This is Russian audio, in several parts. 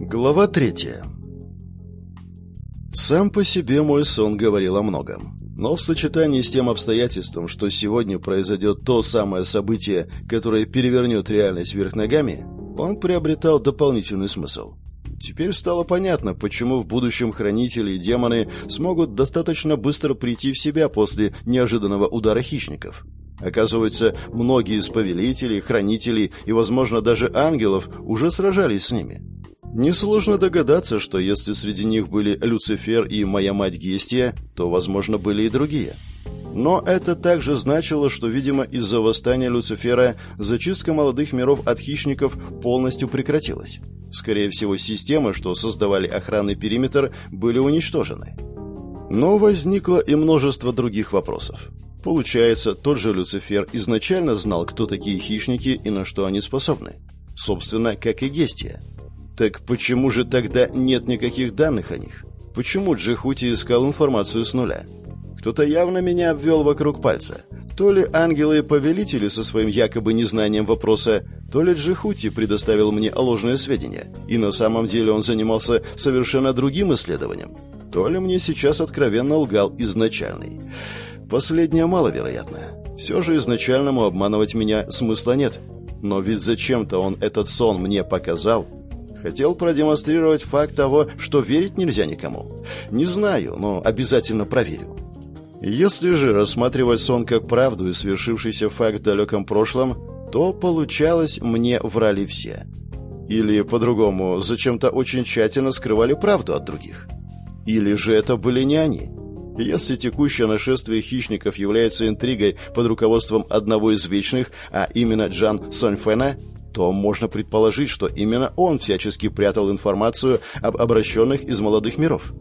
Глава третья. Сам по себе мой сон говорил о многом. Но в сочетании с тем обстоятельством, что сегодня произойдет то самое событие, которое перевернет реальность вверх ногами, он приобретал дополнительный смысл. Теперь стало понятно, почему в будущем хранители и демоны смогут достаточно быстро прийти в себя после неожиданного удара хищников. Оказывается, многие из повелителей, хранителей и, возможно, даже ангелов уже сражались с ними. Несложно догадаться, что если среди них были Люцифер и моя мать Гестия, то, возможно, были и другие. Но это также значило, что, видимо, из-за восстания Люцифера зачистка молодых миров от хищников полностью прекратилась. Скорее всего, системы, что создавали охранный периметр, были уничтожены. Но возникло и множество других вопросов. Получается, тот же Люцифер изначально знал, кто такие хищники и на что они способны. Собственно, как и Гестия. Так почему же тогда нет никаких данных о них? Почему Джихути искал информацию с нуля? Кто-то явно меня обвел вокруг пальца. То ли ангелы-повелители со своим якобы незнанием вопроса, то ли Джихути предоставил мне ложные сведения, и на самом деле он занимался совершенно другим исследованием. То ли мне сейчас откровенно лгал изначальный. Последнее маловероятно. Все же изначальному обманывать меня смысла нет. Но ведь зачем-то он этот сон мне показал, Хотел продемонстрировать факт того, что верить нельзя никому. Не знаю, но обязательно проверю. Если же рассматривать сон как правду и свершившийся факт в далеком прошлом, то, получалось, мне врали все. Или, по-другому, зачем-то очень тщательно скрывали правду от других. Или же это были не они. Если текущее нашествие хищников является интригой под руководством одного из вечных, а именно Джан Соньфена, то можно предположить, что именно он всячески прятал информацию об обращенных из молодых миров.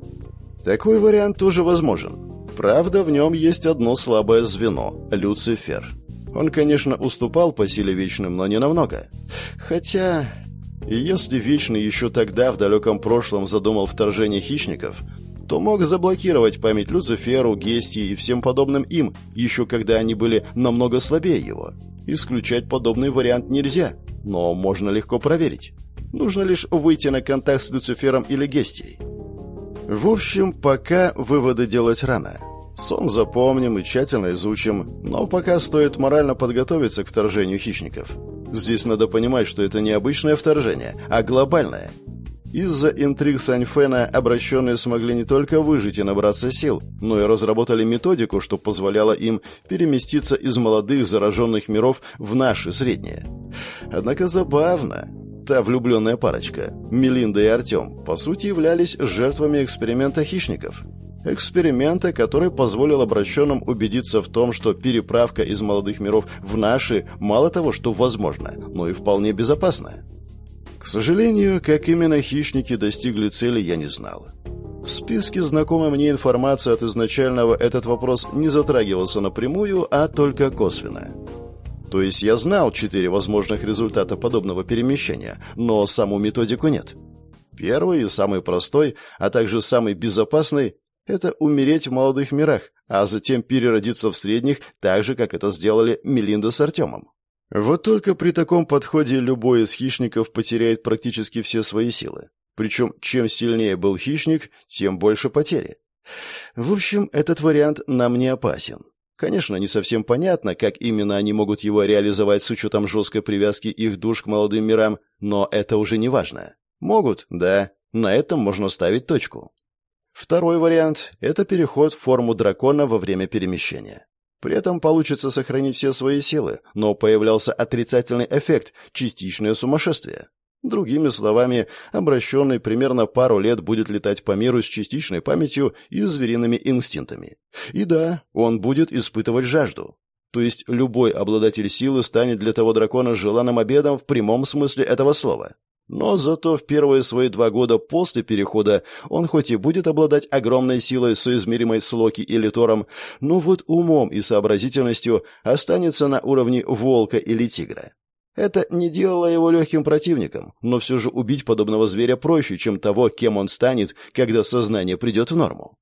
Такой вариант тоже возможен. Правда, в нем есть одно слабое звено – Люцифер. Он, конечно, уступал по силе Вечным, но не намного. Хотя, если Вечный еще тогда, в далеком прошлом, задумал вторжение хищников, то мог заблокировать память Люциферу, Гестии и всем подобным им, еще когда они были намного слабее его. Исключать подобный вариант нельзя – но можно легко проверить. Нужно лишь выйти на контакт с Люцифером или Гестией. В общем, пока выводы делать рано. Сон запомним и тщательно изучим, но пока стоит морально подготовиться к вторжению хищников. Здесь надо понимать, что это не обычное вторжение, а глобальное. Из-за интриг Саньфена обращенные смогли не только выжить и набраться сил, но и разработали методику, что позволяло им переместиться из молодых зараженных миров в наши средние. Однако забавно. Та влюбленная парочка, Мелинда и Артем, по сути являлись жертвами эксперимента хищников. Эксперимента, который позволил обращенным убедиться в том, что переправка из молодых миров в наши мало того, что возможно, но и вполне безопасна. К сожалению, как именно хищники достигли цели, я не знал. В списке знакомой мне информации от изначального этот вопрос не затрагивался напрямую, а только косвенно. То есть я знал четыре возможных результата подобного перемещения, но саму методику нет. Первый и самый простой, а также самый безопасный – это умереть в молодых мирах, а затем переродиться в средних, так же, как это сделали Мелинда с Артемом. Вот только при таком подходе любой из хищников потеряет практически все свои силы. Причем, чем сильнее был хищник, тем больше потери. В общем, этот вариант нам не опасен. Конечно, не совсем понятно, как именно они могут его реализовать с учетом жесткой привязки их душ к молодым мирам, но это уже не важно. Могут, да, на этом можно ставить точку. Второй вариант – это переход в форму дракона во время перемещения. При этом получится сохранить все свои силы, но появлялся отрицательный эффект – частичное сумасшествие. Другими словами, обращенный примерно пару лет будет летать по миру с частичной памятью и звериными инстинктами. И да, он будет испытывать жажду. То есть любой обладатель силы станет для того дракона желанным обедом в прямом смысле этого слова. Но зато в первые свои два года после перехода он хоть и будет обладать огромной силой, соизмеримой с Локи или Тором, но вот умом и сообразительностью останется на уровне волка или тигра. Это не делало его легким противником, но все же убить подобного зверя проще, чем того, кем он станет, когда сознание придет в норму.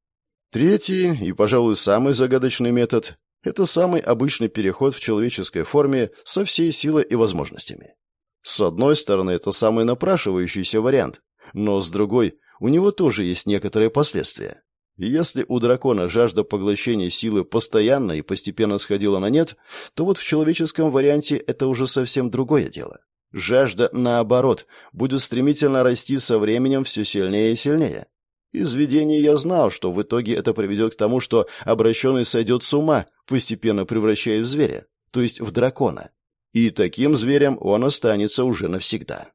Третий и, пожалуй, самый загадочный метод – это самый обычный переход в человеческой форме со всей силой и возможностями. С одной стороны, это самый напрашивающийся вариант, Но, с другой, у него тоже есть некоторые последствия. Если у дракона жажда поглощения силы постоянно и постепенно сходила на нет, то вот в человеческом варианте это уже совсем другое дело. Жажда, наоборот, будет стремительно расти со временем все сильнее и сильнее. Из видений я знал, что в итоге это приведет к тому, что обращенный сойдет с ума, постепенно превращаясь в зверя, то есть в дракона. И таким зверем он останется уже навсегда.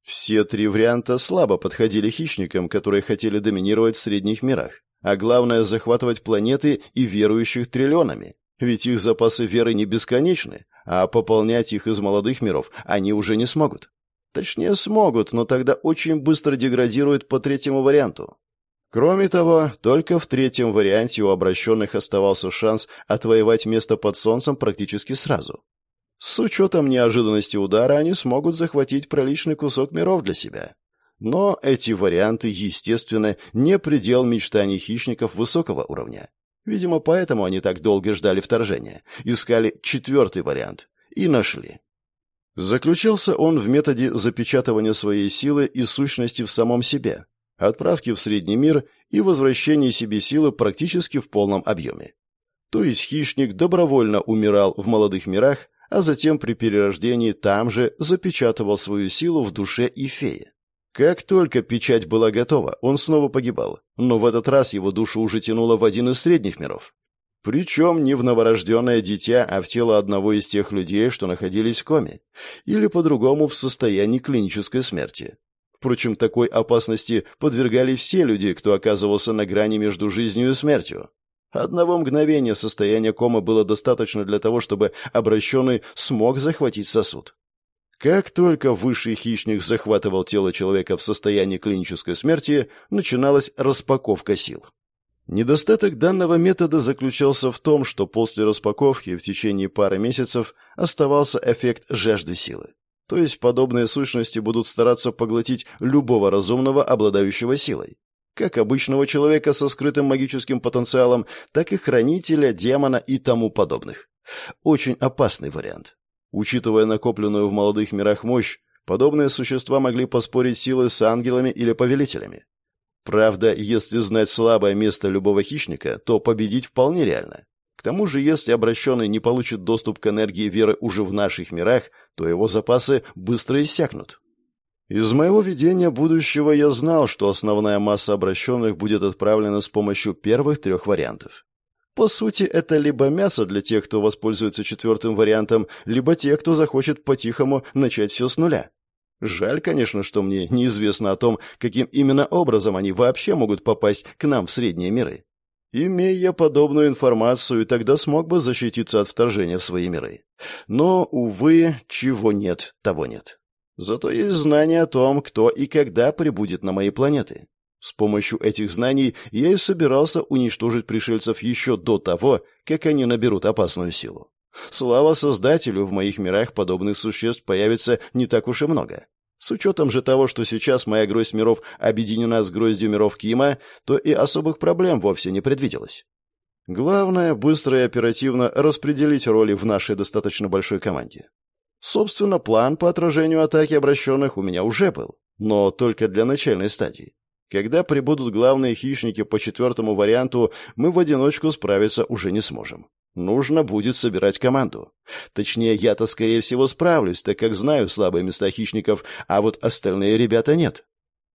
Все три варианта слабо подходили хищникам, которые хотели доминировать в средних мирах, а главное захватывать планеты и верующих триллионами. Ведь их запасы веры не бесконечны, а пополнять их из молодых миров они уже не смогут. Точнее, смогут, но тогда очень быстро деградируют по третьему варианту. Кроме того, только в третьем варианте у обращенных оставался шанс отвоевать место под солнцем практически сразу. С учетом неожиданности удара они смогут захватить приличный кусок миров для себя. Но эти варианты, естественно, не предел мечтаний хищников высокого уровня. Видимо, поэтому они так долго ждали вторжения, искали четвертый вариант и нашли. Заключался он в методе запечатывания своей силы и сущности в самом себе, отправки в средний мир и возвращения себе силы практически в полном объеме. То есть хищник добровольно умирал в молодых мирах, а затем при перерождении там же запечатывал свою силу в душе и фее. Как только печать была готова, он снова погибал, но в этот раз его душу уже тянуло в один из средних миров. Причем не в новорожденное дитя, а в тело одного из тех людей, что находились в коме, или по-другому в состоянии клинической смерти. Впрочем, такой опасности подвергали все люди, кто оказывался на грани между жизнью и смертью. Одного мгновения состояния комы было достаточно для того, чтобы обращенный смог захватить сосуд. Как только высший хищник захватывал тело человека в состоянии клинической смерти, начиналась распаковка сил. Недостаток данного метода заключался в том, что после распаковки в течение пары месяцев оставался эффект жажды силы. То есть подобные сущности будут стараться поглотить любого разумного, обладающего силой. Как обычного человека со скрытым магическим потенциалом, так и хранителя, демона и тому подобных. Очень опасный вариант. Учитывая накопленную в молодых мирах мощь, подобные существа могли поспорить силы с ангелами или повелителями. Правда, если знать слабое место любого хищника, то победить вполне реально. К тому же, если обращенный не получит доступ к энергии веры уже в наших мирах, то его запасы быстро иссякнут. Из моего видения будущего я знал, что основная масса обращенных будет отправлена с помощью первых трех вариантов. По сути, это либо мясо для тех, кто воспользуется четвертым вариантом, либо те, кто захочет по-тихому начать все с нуля. Жаль, конечно, что мне неизвестно о том, каким именно образом они вообще могут попасть к нам в средние миры. Имея подобную информацию, тогда смог бы защититься от вторжения в свои миры. Но, увы, чего нет, того нет. Зато есть знания о том, кто и когда прибудет на мои планеты. С помощью этих знаний я и собирался уничтожить пришельцев еще до того, как они наберут опасную силу. Слава Создателю, в моих мирах подобных существ появится не так уж и много. С учетом же того, что сейчас моя гроздь миров объединена с гроздью миров Кима, то и особых проблем вовсе не предвиделось. Главное, быстро и оперативно распределить роли в нашей достаточно большой команде. Собственно, план по отражению атаки обращенных у меня уже был, но только для начальной стадии. Когда прибудут главные хищники по четвертому варианту, мы в одиночку справиться уже не сможем. Нужно будет собирать команду. Точнее, я-то, скорее всего, справлюсь, так как знаю слабые места хищников, а вот остальные ребята нет.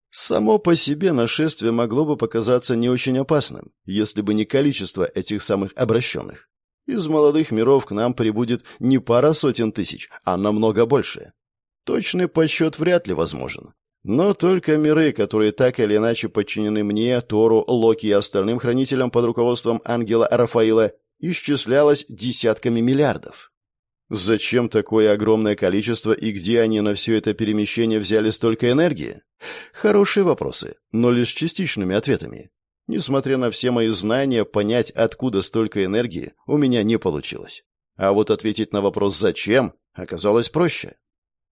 Само по себе нашествие могло бы показаться не очень опасным, если бы не количество этих самых обращенных. Из молодых миров к нам прибудет не пара сотен тысяч, а намного больше. Точный подсчет вряд ли возможен. Но только миры, которые так или иначе подчинены мне, Тору, Локи и остальным хранителям под руководством ангела Рафаила, исчислялось десятками миллиардов. Зачем такое огромное количество и где они на все это перемещение взяли столько энергии? Хорошие вопросы, но лишь частичными ответами. Несмотря на все мои знания, понять, откуда столько энергии, у меня не получилось. А вот ответить на вопрос «зачем» оказалось проще.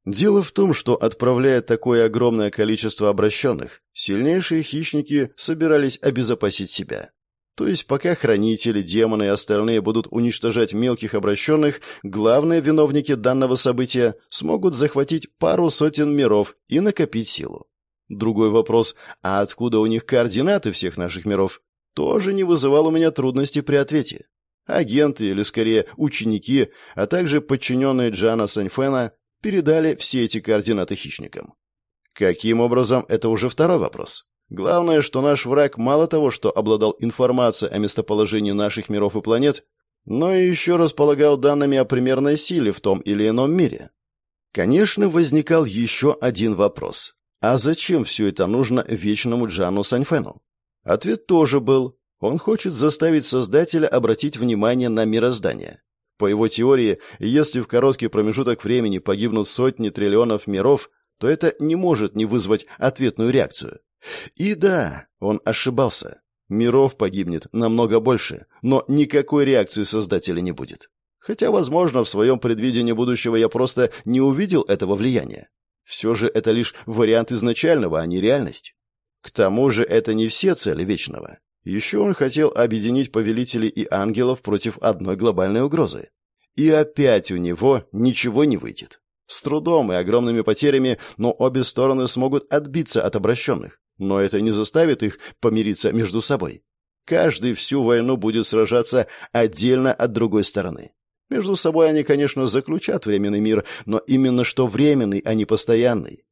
Дело в том, что, отправляя такое огромное количество обращенных, сильнейшие хищники собирались обезопасить себя. То есть пока хранители, демоны и остальные будут уничтожать мелких обращенных, главные виновники данного события смогут захватить пару сотен миров и накопить силу. Другой вопрос, а откуда у них координаты всех наших миров, тоже не вызывал у меня трудностей при ответе. Агенты, или скорее ученики, а также подчиненные Джана Саньфена передали все эти координаты хищникам. Каким образом, это уже второй вопрос. Главное, что наш враг мало того, что обладал информацией о местоположении наших миров и планет, но и еще располагал данными о примерной силе в том или ином мире. Конечно, возникал еще один вопрос. А зачем все это нужно вечному Джану Саньфену? Ответ тоже был. Он хочет заставить Создателя обратить внимание на мироздание. По его теории, если в короткий промежуток времени погибнут сотни триллионов миров, то это не может не вызвать ответную реакцию. И да, он ошибался. Миров погибнет намного больше, но никакой реакции Создателя не будет. Хотя, возможно, в своем предвидении будущего я просто не увидел этого влияния. Все же это лишь вариант изначального, а не реальность. К тому же это не все цели Вечного. Еще он хотел объединить повелителей и ангелов против одной глобальной угрозы. И опять у него ничего не выйдет. С трудом и огромными потерями, но обе стороны смогут отбиться от обращенных. Но это не заставит их помириться между собой. Каждый всю войну будет сражаться отдельно от другой стороны. Между собой они, конечно, заключат временный мир, но именно что временный, а не постоянный.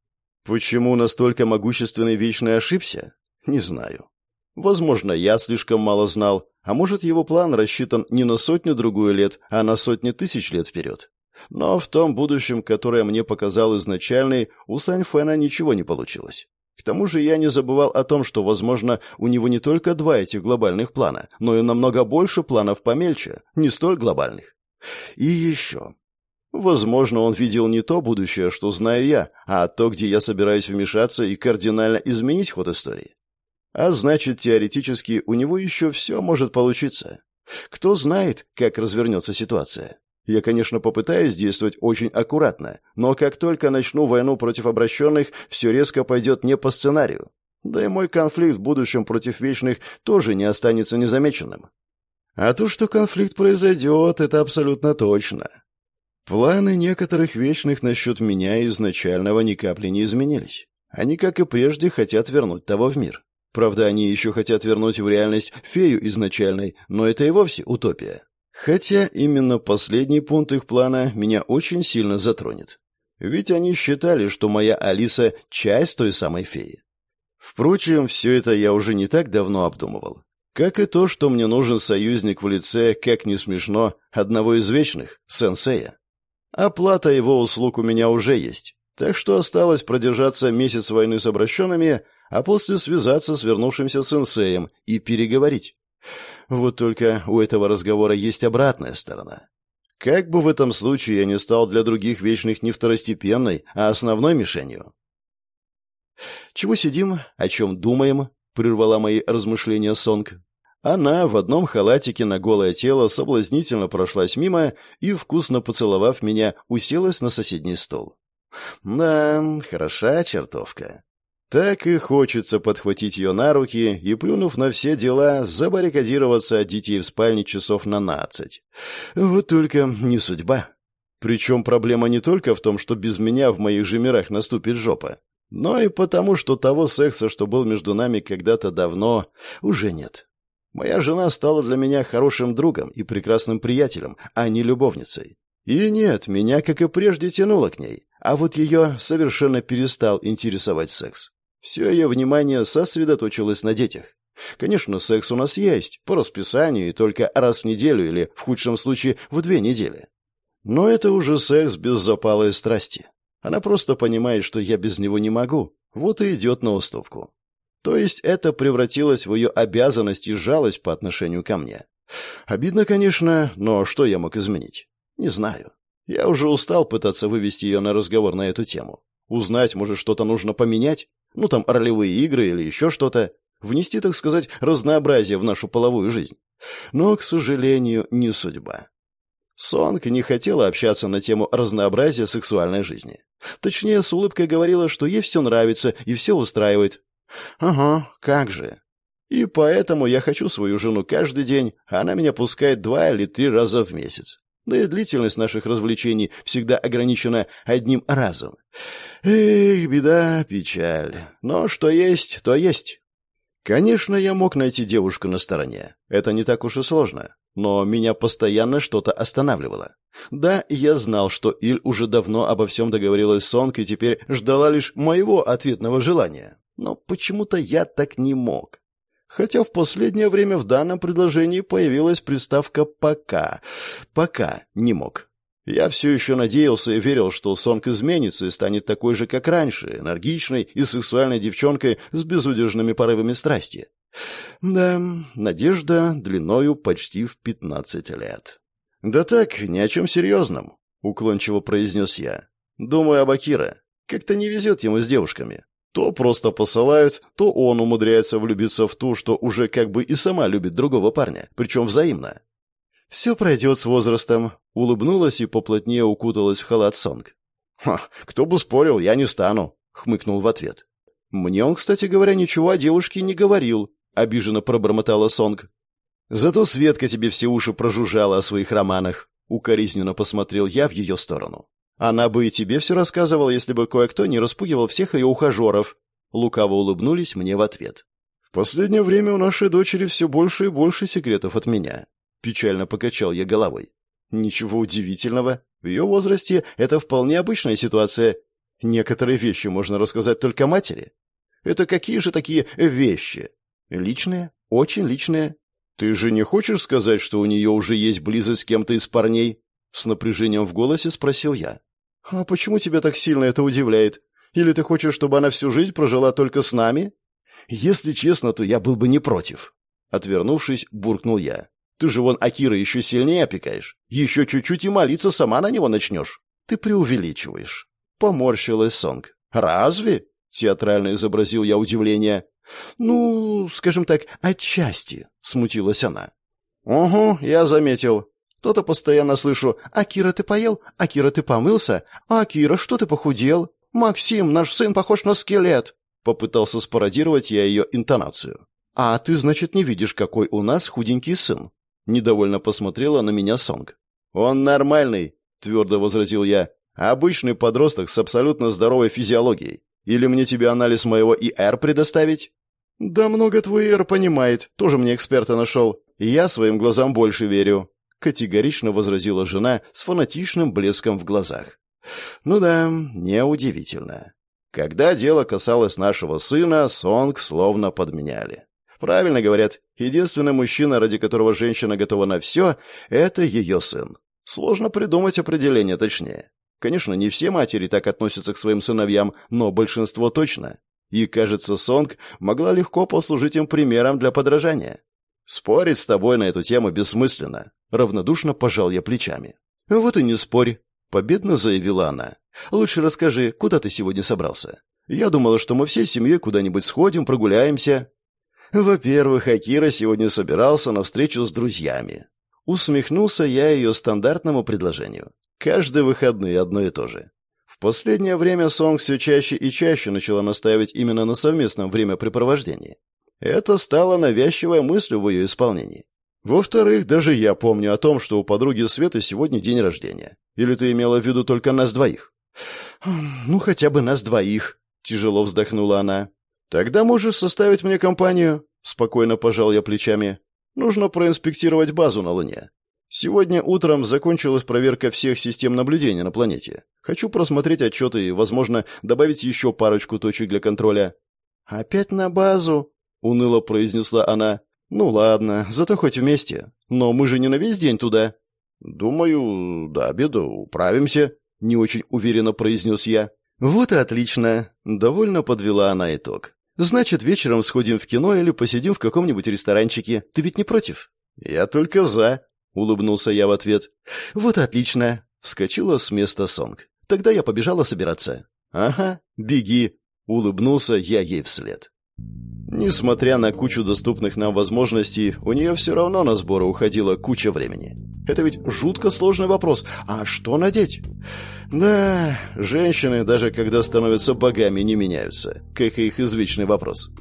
Почему настолько могущественный Вечный ошибся? Не знаю. Возможно, я слишком мало знал, а может, его план рассчитан не на сотню-другую лет, а на сотни тысяч лет вперед. Но в том будущем, которое мне показал изначальный, у Саньфэна ничего не получилось. К тому же я не забывал о том, что, возможно, у него не только два этих глобальных плана, но и намного больше планов помельче, не столь глобальных. И еще. Возможно, он видел не то будущее, что знаю я, а то, где я собираюсь вмешаться и кардинально изменить ход истории. А значит, теоретически у него еще все может получиться. Кто знает, как развернется ситуация. Я, конечно, попытаюсь действовать очень аккуратно, но как только начну войну против обращенных, все резко пойдет не по сценарию. Да и мой конфликт в будущем против вечных тоже не останется незамеченным. А то, что конфликт произойдет, это абсолютно точно. Планы некоторых вечных насчет меня изначального ни капли не изменились. Они, как и прежде, хотят вернуть того в мир. Правда, они еще хотят вернуть в реальность фею изначальной, но это и вовсе утопия. Хотя именно последний пункт их плана меня очень сильно затронет. Ведь они считали, что моя Алиса — часть той самой феи. Впрочем, все это я уже не так давно обдумывал. Как и то, что мне нужен союзник в лице, как не смешно, одного из вечных, сенсея. Оплата его услуг у меня уже есть. Так что осталось продержаться месяц войны с обращенными, а после связаться с вернувшимся сенсеем и переговорить. Вот только у этого разговора есть обратная сторона. Как бы в этом случае я не стал для других вечных не второстепенной, а основной мишенью. «Чего сидим? О чем думаем?» — прервала мои размышления Сонг. Она в одном халатике на голое тело соблазнительно прошлась мимо и, вкусно поцеловав меня, уселась на соседний стол. «Да, хороша чертовка. Так и хочется подхватить ее на руки и, плюнув на все дела, забаррикадироваться от детей в спальне часов на нацать. Вот только не судьба. Причем проблема не только в том, что без меня в моих же мирах наступит жопа, но и потому, что того секса, что был между нами когда-то давно, уже нет. Моя жена стала для меня хорошим другом и прекрасным приятелем, а не любовницей. И нет, меня, как и прежде, тянуло к ней, а вот ее совершенно перестал интересовать секс. Все ее внимание сосредоточилось на детях. Конечно, секс у нас есть, по расписанию и только раз в неделю или, в худшем случае, в две недели. Но это уже секс без запала и страсти. Она просто понимает, что я без него не могу, вот и идет на уступку. То есть это превратилось в ее обязанность и жалость по отношению ко мне. Обидно, конечно, но что я мог изменить? Не знаю. Я уже устал пытаться вывести ее на разговор на эту тему. Узнать, может, что-то нужно поменять? Ну, там, ролевые игры или еще что-то. Внести, так сказать, разнообразие в нашу половую жизнь. Но, к сожалению, не судьба. Сонг не хотела общаться на тему разнообразия сексуальной жизни. Точнее, с улыбкой говорила, что ей все нравится и все устраивает. Ага, как же. И поэтому я хочу свою жену каждый день, а она меня пускает два или три раза в месяц. Да и длительность наших развлечений всегда ограничена одним разом. Эх, беда, печаль. Но что есть, то есть. Конечно, я мог найти девушку на стороне. Это не так уж и сложно. Но меня постоянно что-то останавливало. Да, я знал, что Иль уже давно обо всем договорилась с Сонг и теперь ждала лишь моего ответного желания. Но почему-то я так не мог. Хотя в последнее время в данном предложении появилась приставка «пока». «Пока» не мог. Я все еще надеялся и верил, что Сонг изменится и станет такой же, как раньше, энергичной и сексуальной девчонкой с безудержными порывами страсти. Да, надежда длиною почти в пятнадцать лет. «Да так, ни о чем серьезном», — уклончиво произнес я. «Думаю об Акира. Как-то не везет ему с девушками. То просто посылают, то он умудряется влюбиться в ту, что уже как бы и сама любит другого парня, причем взаимно. «Все пройдет с возрастом», — улыбнулась и поплотнее укуталась в халат Сонг. «Ха, кто бы спорил, я не стану», — хмыкнул в ответ. «Мне он, кстати говоря, ничего о девушке не говорил», — обиженно пробормотала Сонг. «Зато Светка тебе все уши прожужжала о своих романах», — укоризненно посмотрел я в ее сторону. Она бы и тебе все рассказывала, если бы кое-кто не распугивал всех ее ухажеров. Лукаво улыбнулись мне в ответ. В последнее время у нашей дочери все больше и больше секретов от меня. Печально покачал я головой. Ничего удивительного. В ее возрасте это вполне обычная ситуация. Некоторые вещи можно рассказать только матери. Это какие же такие вещи? Личные? Очень личные. Ты же не хочешь сказать, что у нее уже есть близость с кем-то из парней? С напряжением в голосе спросил я. «А почему тебя так сильно это удивляет? Или ты хочешь, чтобы она всю жизнь прожила только с нами?» «Если честно, то я был бы не против». Отвернувшись, буркнул я. «Ты же вон Акира еще сильнее опекаешь. Еще чуть-чуть и молиться сама на него начнешь. Ты преувеличиваешь». Поморщилась Сонг. «Разве?» — театрально изобразил я удивление. «Ну, скажем так, отчасти», — смутилась она. «Угу, я заметил. То-то постоянно слышу «Акира, ты поел? Акира, ты помылся? Акира, что ты похудел? Максим, наш сын похож на скелет!» Попытался спародировать я ее интонацию. «А ты, значит, не видишь, какой у нас худенький сын?» Недовольно посмотрела на меня Сонг. «Он нормальный», — твердо возразил я. «Обычный подросток с абсолютно здоровой физиологией. Или мне тебе анализ моего ИР предоставить?» «Да много твой ИР понимает. Тоже мне эксперта нашел. Я своим глазам больше верю категорично возразила жена с фанатичным блеском в глазах. Ну да, неудивительно. Когда дело касалось нашего сына, Сонг словно подменяли. Правильно говорят, единственный мужчина, ради которого женщина готова на все, это ее сын. Сложно придумать определение точнее. Конечно, не все матери так относятся к своим сыновьям, но большинство точно. И, кажется, Сонг могла легко послужить им примером для подражания. Спорить с тобой на эту тему бессмысленно. Равнодушно пожал я плечами. Вот и не спорь, победно заявила она. Лучше расскажи, куда ты сегодня собрался? Я думала, что мы всей семьей куда-нибудь сходим, прогуляемся. Во-первых, Акира сегодня собирался на встречу с друзьями. Усмехнулся я ее стандартному предложению. Каждые выходные одно и то же. В последнее время Сонг все чаще и чаще начала настаивать именно на совместном времяпрепровождении. Это стало навязчивой мыслью в ее исполнении. Во-вторых, даже я помню о том, что у подруги Светы сегодня день рождения. Или ты имела в виду только нас двоих? Ну, хотя бы нас двоих, тяжело вздохнула она. Тогда можешь составить мне компанию, спокойно пожал я плечами. Нужно проинспектировать базу на Луне. Сегодня утром закончилась проверка всех систем наблюдения на планете. Хочу просмотреть отчеты и, возможно, добавить еще парочку точек для контроля. Опять на базу, уныло произнесла она. Ну ладно, зато хоть вместе. Но мы же не на весь день туда. Думаю, до обеда управимся, не очень уверенно произнес я. Вот и отлично, довольно подвела она итог. Значит, вечером сходим в кино или посидим в каком-нибудь ресторанчике. Ты ведь не против? Я только за, улыбнулся я в ответ. Вот и отлично, вскочила с места Сонг. Тогда я побежала собираться. Ага, беги, улыбнулся я ей вслед. Несмотря на кучу доступных нам возможностей, у нее все равно на сборы уходила куча времени. Это ведь жутко сложный вопрос. А что надеть? Да, женщины, даже когда становятся богами, не меняются, как и их извечный вопрос.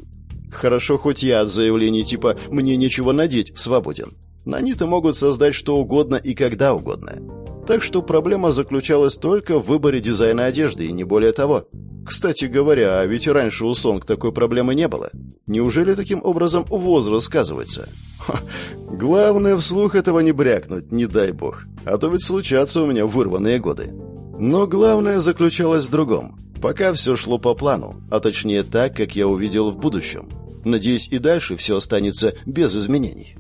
Хорошо, хоть я от заявлений типа «мне нечего надеть» свободен. На них-то могут создать что угодно и когда угодно. Так что проблема заключалась только в выборе дизайна одежды и не более того. Кстати говоря, а ведь раньше у Сонг такой проблемы не было. Неужели таким образом возраст сказывается? Ха, главное вслух этого не брякнуть, не дай бог. А то ведь случатся у меня вырванные годы. Но главное заключалось в другом. Пока все шло по плану, а точнее так, как я увидел в будущем. Надеюсь, и дальше все останется без изменений.